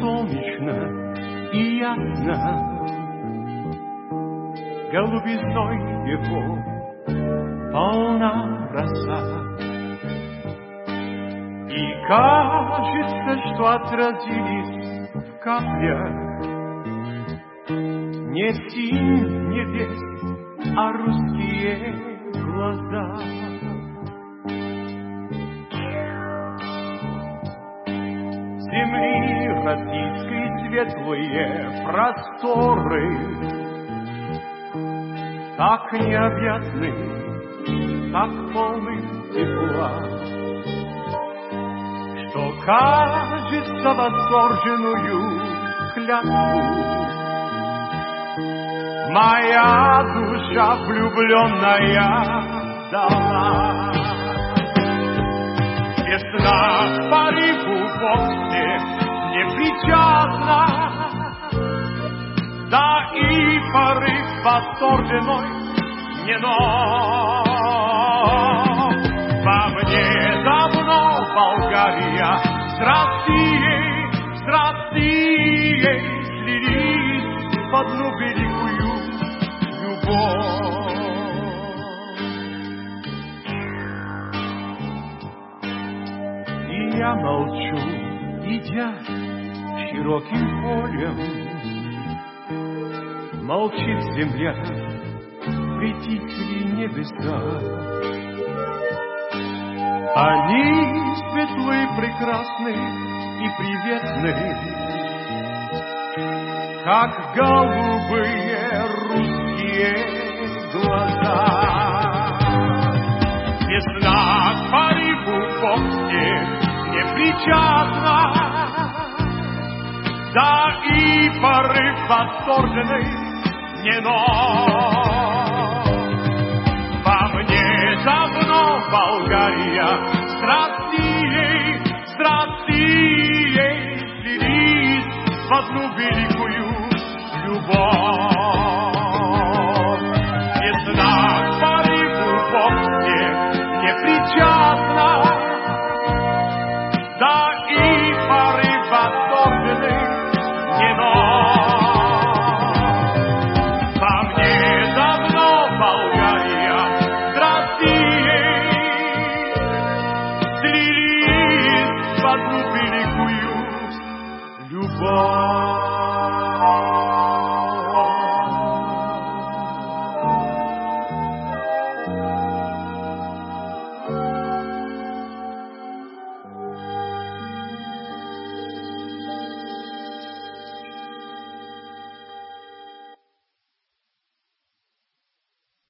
солнечно и ясно, Голубизной его полна роса. И кажется, что отразились в каплях Не синь земли российской светлые просторы. Так необъятны, так полны тепла, Что кажется восторженную клятву. Моя душа влюбленная порыв восторженной не нов. Во мне давно Болгария с Россией, с Россией слились в одну великую любовь. И я молчу, идя широким полем. Молчит земля, притихли небеса. Они светлые, прекрасны и приветны, Как голубые русские глаза. Весна к порыву вовсе не причастна, Да и порыв восторженный изменено. Во мне давно Болгария, страсти ей, страсти ей, в одну великую любовь. Слились